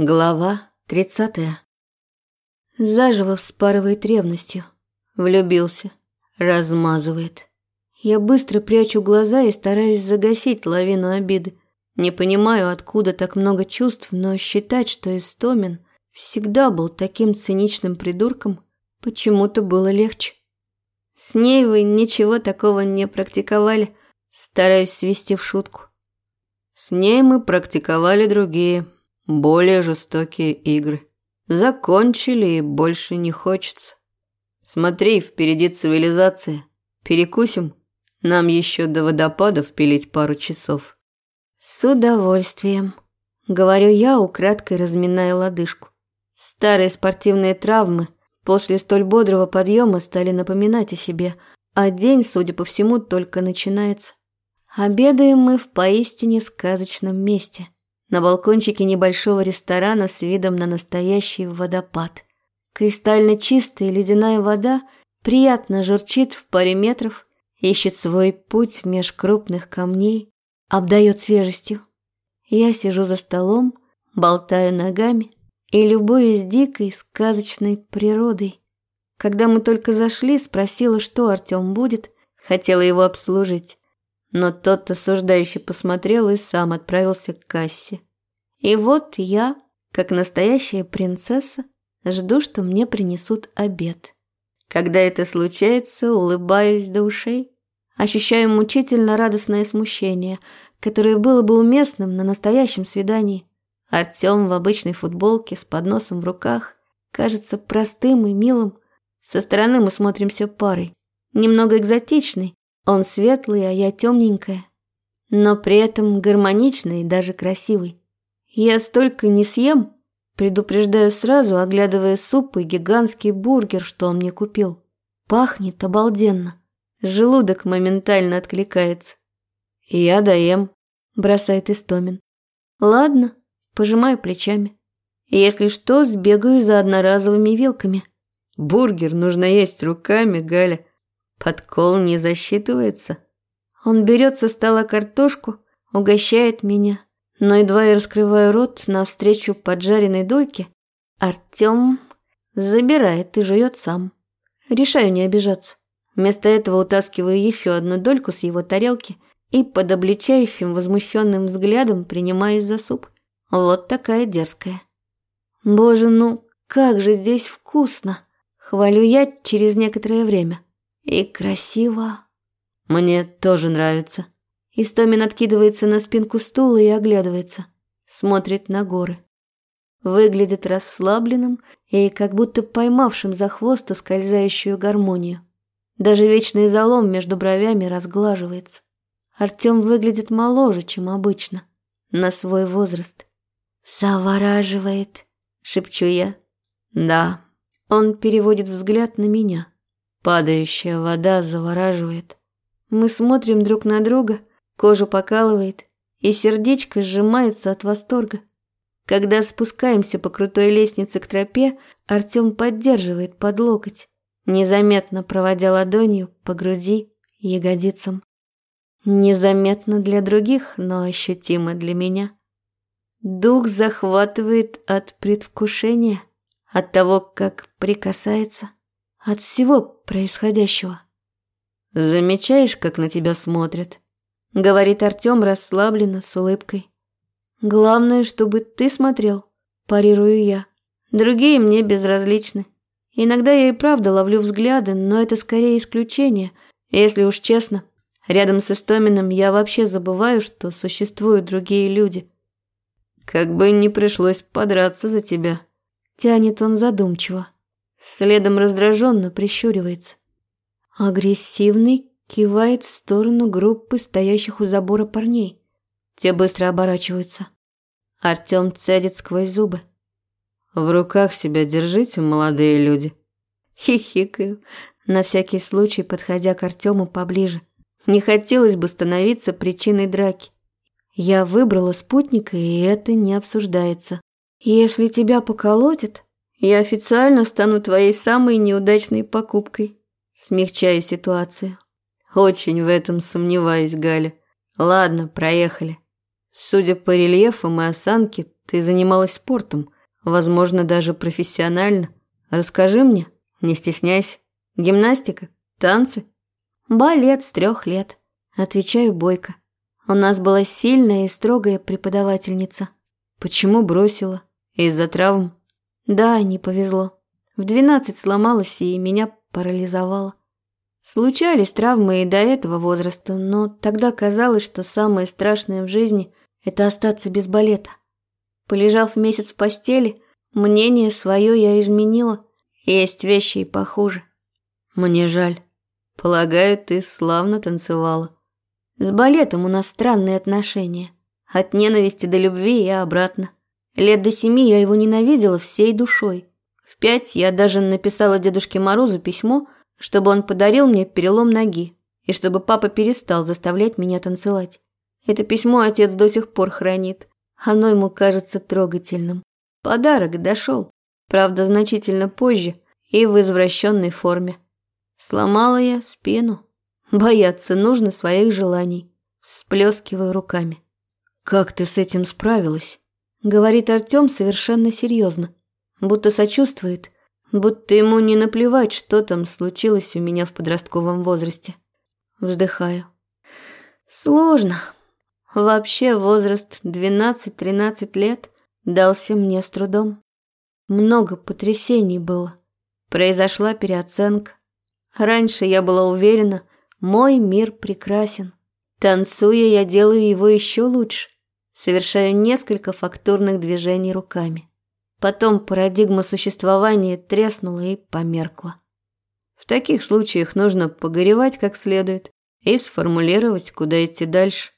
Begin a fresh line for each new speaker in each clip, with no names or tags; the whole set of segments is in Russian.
Глава тридцатая. Заживо вспарывает ревностью. Влюбился. Размазывает. Я быстро прячу глаза и стараюсь загасить лавину обиды. Не понимаю, откуда так много чувств, но считать, что Истомин всегда был таким циничным придурком, почему-то было легче. С ней вы ничего такого не практиковали, стараюсь свести в шутку.
С ней мы практиковали другие, более жестокие игры. Закончили и больше не хочется. Смотри, впереди цивилизация. Перекусим. Нам еще до водопадов пилить пару часов.
С удовольствием. Говорю я, украдкой разминая лодыжку. Старые спортивные травмы после столь бодрого подъема стали напоминать о себе, а день, судя по всему, только начинается. Обедаем мы в поистине сказочном месте – на балкончике небольшого ресторана с видом на настоящий водопад. Кристально чистая ледяная вода приятно журчит в паре метров, ищет свой путь меж крупных камней, обдает свежестью. Я сижу за столом, болтаю ногами и любуюсь дикой сказочной природой. Когда мы только зашли, спросила, что Артём будет, хотела его обслужить. Но тот осуждающий посмотрел и сам отправился к кассе. И вот я, как настоящая принцесса, жду, что мне принесут обед. Когда это случается, улыбаюсь до ушей. Ощущаю мучительно радостное смущение, которое было бы уместным на настоящем свидании. Артём в обычной футболке с подносом в руках кажется простым и милым. Со стороны мы смотримся парой. Немного экзотичный, он светлый, а я темненькая, но при этом гармоничный и даже красивый. Я столько не съем, предупреждаю сразу, оглядывая суп и гигантский бургер, что он мне купил. Пахнет обалденно. Желудок моментально откликается.
«Я доем», – бросает Истомин.
«Ладно», – пожимаю плечами. «Если что, сбегаю за одноразовыми вилками».
«Бургер нужно есть руками, Галя. Подкол не засчитывается.
Он берет со стола картошку, угощает меня, но едва я раскрываю рот навстречу поджаренной дольке, Артем забирает и жует сам. Решаю не обижаться. Вместо этого утаскиваю еще одну дольку с его тарелки и под обличающим возмущенным взглядом принимаюсь за суп. Вот такая дерзкая. Боже, ну как же здесь вкусно! Хвалю я через некоторое время. И красиво.
Мне тоже нравится.
Истомин откидывается на спинку стула и оглядывается. Смотрит на горы. Выглядит расслабленным и как будто поймавшим за хвост скользающую гармонию. Даже вечный залом между бровями разглаживается. Артем выглядит моложе, чем обычно, на свой возраст. «Завораживает», — шепчу я.
«Да».
Он переводит взгляд на меня.
Падающая вода завораживает.
Мы смотрим друг на друга, кожу покалывает, и сердечко сжимается от восторга. Когда спускаемся по крутой лестнице к тропе, Артем поддерживает под локоть, незаметно проводя ладонью по груди ягодицам. Незаметно для других, но ощутимо для меня. Дух захватывает от предвкушения, от того, как прикасается от всего происходящего.
«Замечаешь, как на тебя смотрят?»
— говорит Артём расслабленно, с улыбкой. «Главное, чтобы ты смотрел», — парирую я. «Другие мне безразличны. Иногда я и правда ловлю взгляды, но это скорее исключение, если уж честно. Рядом с Истоминым я вообще забываю, что существуют другие люди».
«Как бы не пришлось подраться за тебя», —
тянет он задумчиво. Следом раздраженно прищуривается. Агрессивный кивает в сторону группы стоящих у забора парней. Те быстро оборачиваются. Артём цедит сквозь зубы.
«В руках себя держите, молодые люди».
Хихикаю, на всякий случай подходя к Артёму поближе. Не хотелось бы становиться причиной драки. Я выбрала спутника, и это не обсуждается. Если тебя поколотят, я официально стану твоей самой неудачной покупкой. Смягчаю ситуацию.
Очень в этом сомневаюсь, Галя. Ладно, проехали. Судя по рельефам и осанке, ты занималась спортом, возможно, даже профессионально. Расскажи мне, не стесняйся. Гимнастика? Танцы?»
«Балет с трех лет», – отвечаю бойко. У нас была сильная и строгая преподавательница.
Почему бросила? Из-за травм?
Да, не повезло. В двенадцать сломалась и меня парализовало. Случались травмы и до этого возраста, но тогда казалось, что самое страшное в жизни – это остаться без балета. Полежав месяц в постели, мнение свое я изменила. Есть вещи и похуже.
Мне жаль. Полагаю, ты славно танцевала.
С балетом у нас странные отношения. От ненависти до любви и обратно. Лет до семи я его ненавидела всей душой. В пять я даже написала Дедушке Морозу письмо, чтобы он подарил мне перелом ноги и чтобы папа перестал заставлять меня танцевать. Это письмо отец до сих пор хранит. Оно ему кажется трогательным. Подарок дошел, правда, значительно позже и в извращенной форме. Сломала я спину. Бояться нужно своих желаний. Всплескиваю руками.
«Как ты с этим справилась?»
Говорит Артем совершенно серьезно. Будто сочувствует. Будто ему не наплевать, что там случилось у меня в подростковом возрасте. Вздыхаю. Сложно. Вообще возраст 12-13 лет дался мне с трудом. Много потрясений было. Произошла переоценка. Раньше я была уверена, мой мир прекрасен. Танцуя, я делаю его еще лучше. Совершаю несколько фактурных движений руками. Потом парадигма существования треснула и померкла.
В таких случаях нужно погоревать как следует и сформулировать, куда идти дальше.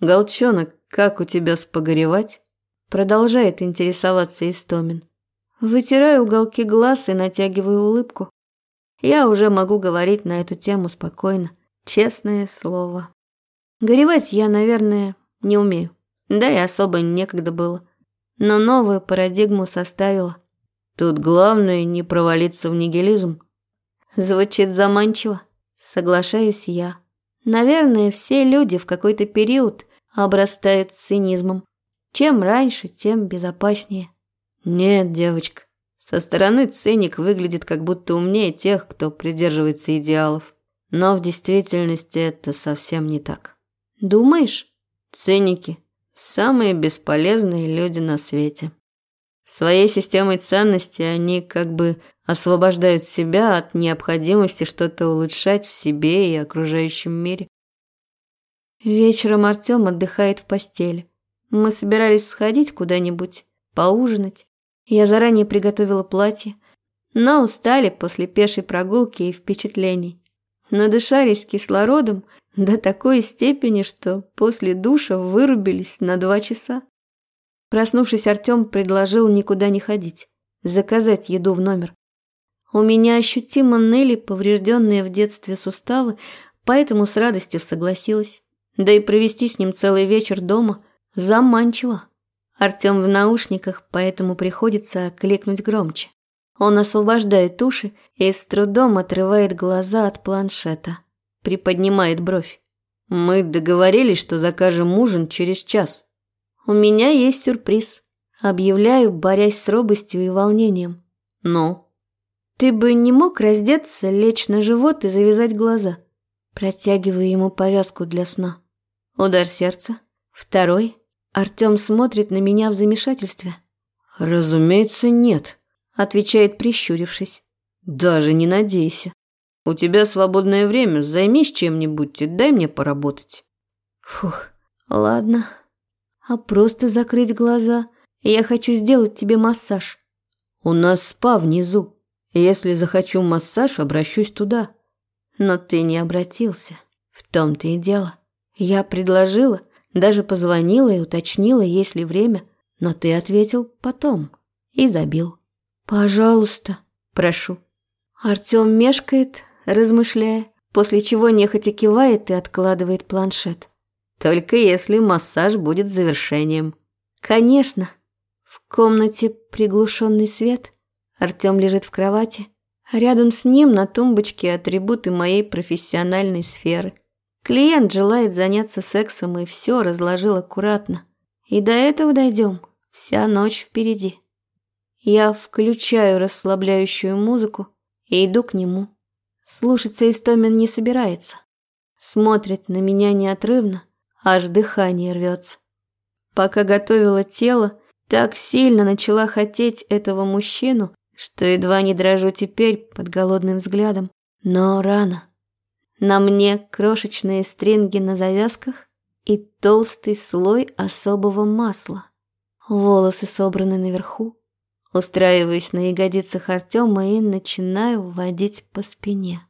Голчонок, как у тебя с погоревать?
Продолжает интересоваться Истомин. Вытираю уголки глаз и натягиваю улыбку. Я уже могу говорить на эту тему спокойно. Честное слово. Горевать я, наверное, не умею. Да и особо некогда было. Но новую парадигму составила.
Тут главное не провалиться в нигилизм.
Звучит заманчиво. Соглашаюсь я. Наверное, все люди в какой-то период обрастают цинизмом. Чем раньше, тем безопаснее.
Нет, девочка. Со стороны циник выглядит как будто умнее тех, кто придерживается идеалов. Но в действительности это совсем не так.
Думаешь?
Циники – самые бесполезные люди на свете. Своей системой ценностей они как бы освобождают себя от необходимости что-то улучшать в себе и окружающем мире.
Вечером Артём отдыхает в постели. Мы собирались сходить куда-нибудь, поужинать. Я заранее приготовила платье, но устали после пешей прогулки и впечатлений. Надышались кислородом до такой степени, что после душа вырубились на два часа. Проснувшись, Артём предложил никуда не ходить, заказать еду в номер. У меня ощутимо ныли поврежденные в детстве суставы, поэтому с радостью согласилась. Да и провести с ним целый вечер дома заманчиво. Артём в наушниках, поэтому приходится кликнуть громче. Он освобождает уши и с трудом отрывает глаза от планшета. Приподнимает бровь.
«Мы договорились, что закажем ужин через час».
«У меня есть сюрприз», – объявляю, борясь с робостью и волнением.
«Ну?»
«Ты бы не мог раздеться, лечь на живот и завязать глаза?» Протягиваю ему повязку для сна. Удар сердца. Второй. Артём смотрит на меня в замешательстве.
«Разумеется, нет»,
отвечает, прищурившись.
Даже не надейся. У тебя свободное время, займись чем-нибудь и дай мне поработать.
Фух, ладно. А просто закрыть глаза. Я хочу сделать тебе массаж.
У нас спа внизу. Если захочу массаж, обращусь туда.
Но ты не обратился. В том-то и дело. Я предложила, даже позвонила и уточнила, есть ли время, но ты ответил потом и забил. «Пожалуйста, прошу». Артём мешкает, размышляя, после чего нехотя кивает и откладывает планшет.
«Только если массаж будет завершением».
«Конечно». В комнате приглушенный свет. Артём лежит в кровати. Рядом с ним на тумбочке атрибуты моей профессиональной сферы. Клиент желает заняться сексом и все разложил аккуратно. И до этого дойдем. Вся ночь впереди. Я включаю расслабляющую музыку и иду к нему. Слушаться Истомин не собирается. Смотрит на меня неотрывно, аж дыхание рвется. Пока готовила тело, так сильно начала хотеть этого мужчину, что едва не дрожу теперь под голодным взглядом. Но рано. На мне крошечные стринги на завязках и толстый слой особого масла. Волосы собраны наверху. Устраиваюсь на ягодицах Артема и начинаю водить по спине.